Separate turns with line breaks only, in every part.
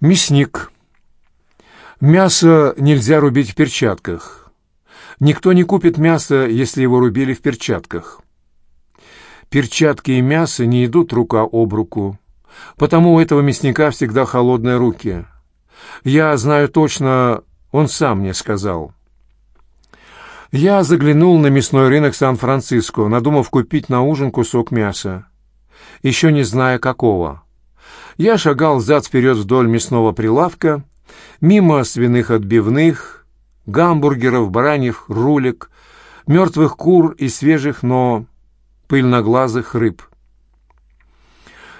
Мясник. Мясо нельзя рубить в перчатках. Никто не купит мясо, если его рубили в перчатках. Перчатки и мясо не идут рука об руку, потому у этого мясника всегда холодные руки. Я знаю точно, он сам мне сказал. Я заглянул на мясной рынок Сан-Франциско, надумав купить на ужин кусок мяса, еще не зная какого. Я шагал взад-вперед вдоль мясного прилавка, мимо свиных отбивных, гамбургеров, бараньев, рулек, мертвых кур и свежих, но пыльноглазых рыб.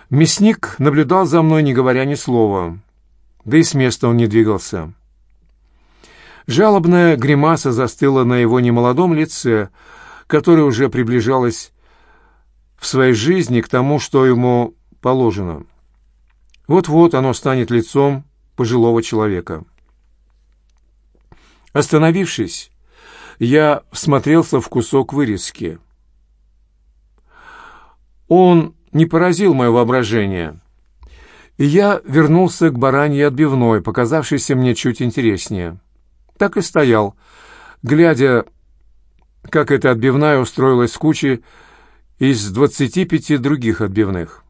Мясник наблюдал за мной, не говоря ни слова, да и с места он не двигался. Жалобная гримаса застыла на его немолодом лице, которое уже приближалось в своей жизни к тому, что ему положено. Вот-вот оно станет лицом пожилого человека. Остановившись, я всмотрелся в кусок вырезки. Он не поразил мое воображение, и я вернулся к бараньей отбивной, показавшейся мне чуть интереснее. Так и стоял, глядя, как эта отбивная устроилась в куче из двадцати пяти других отбивных.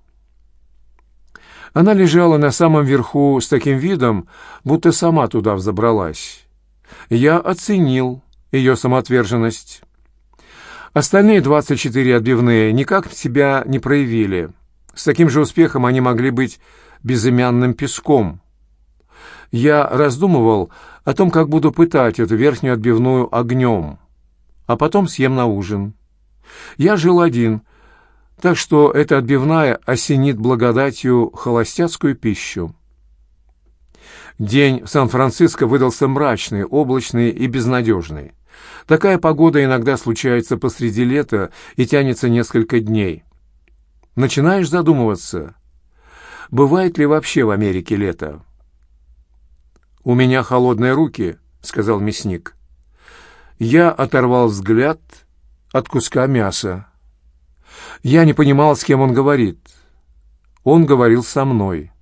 Она лежала на самом верху с таким видом, будто сама туда взобралась. Я оценил ее самоотверженность. Остальные двадцать четыре отбивные никак себя не проявили. С таким же успехом они могли быть безымянным песком. Я раздумывал о том, как буду пытать эту верхнюю отбивную огнем, а потом съем на ужин. Я жил один, так что эта отбивная осенит благодатью холостяцкую пищу. День в Сан-Франциско выдался мрачный, облачный и безнадежный. Такая погода иногда случается посреди лета и тянется несколько дней. Начинаешь задумываться, бывает ли вообще в Америке лето? «У меня холодные руки», — сказал мясник. Я оторвал взгляд от куска мяса. Я не понимал, с кем он говорит. Он говорил со мной.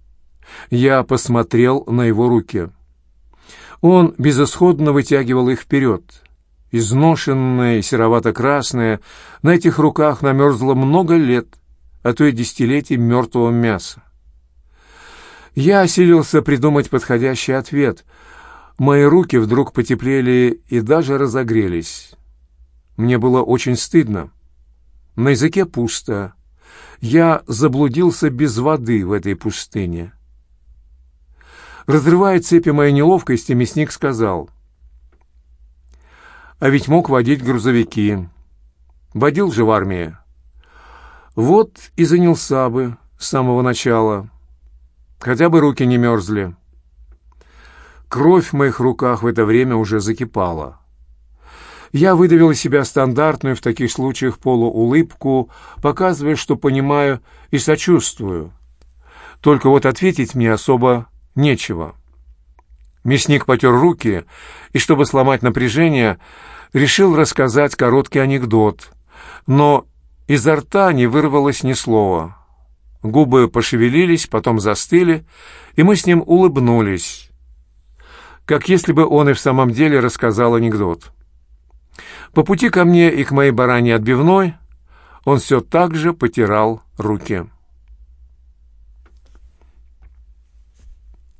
Я посмотрел на его руки. Он безысходно вытягивал их вперед. Изношенные, серовато-красные, на этих руках намерзло много лет, а то и десятилетий мертвого мяса. Я осилился придумать подходящий ответ. Мои руки вдруг потеплели и даже разогрелись. Мне было очень стыдно. На языке пусто. Я заблудился без воды в этой пустыне. Разрывая цепи моей неловкости, мясник сказал. А ведь мог водить грузовики. Водил же в армии. Вот и занялся бы с самого начала. Хотя бы руки не мерзли. Кровь в моих руках в это время уже закипала. Я выдавил из себя стандартную в таких случаях полуулыбку, показывая, что понимаю и сочувствую. Только вот ответить мне особо нечего. Мясник потер руки и, чтобы сломать напряжение, решил рассказать короткий анекдот, но изо рта не вырвалось ни слова. Губы пошевелились, потом застыли, и мы с ним улыбнулись, как если бы он и в самом деле рассказал анекдот. По пути ко мне и к моей бараньей отбивной он все так же потирал руки.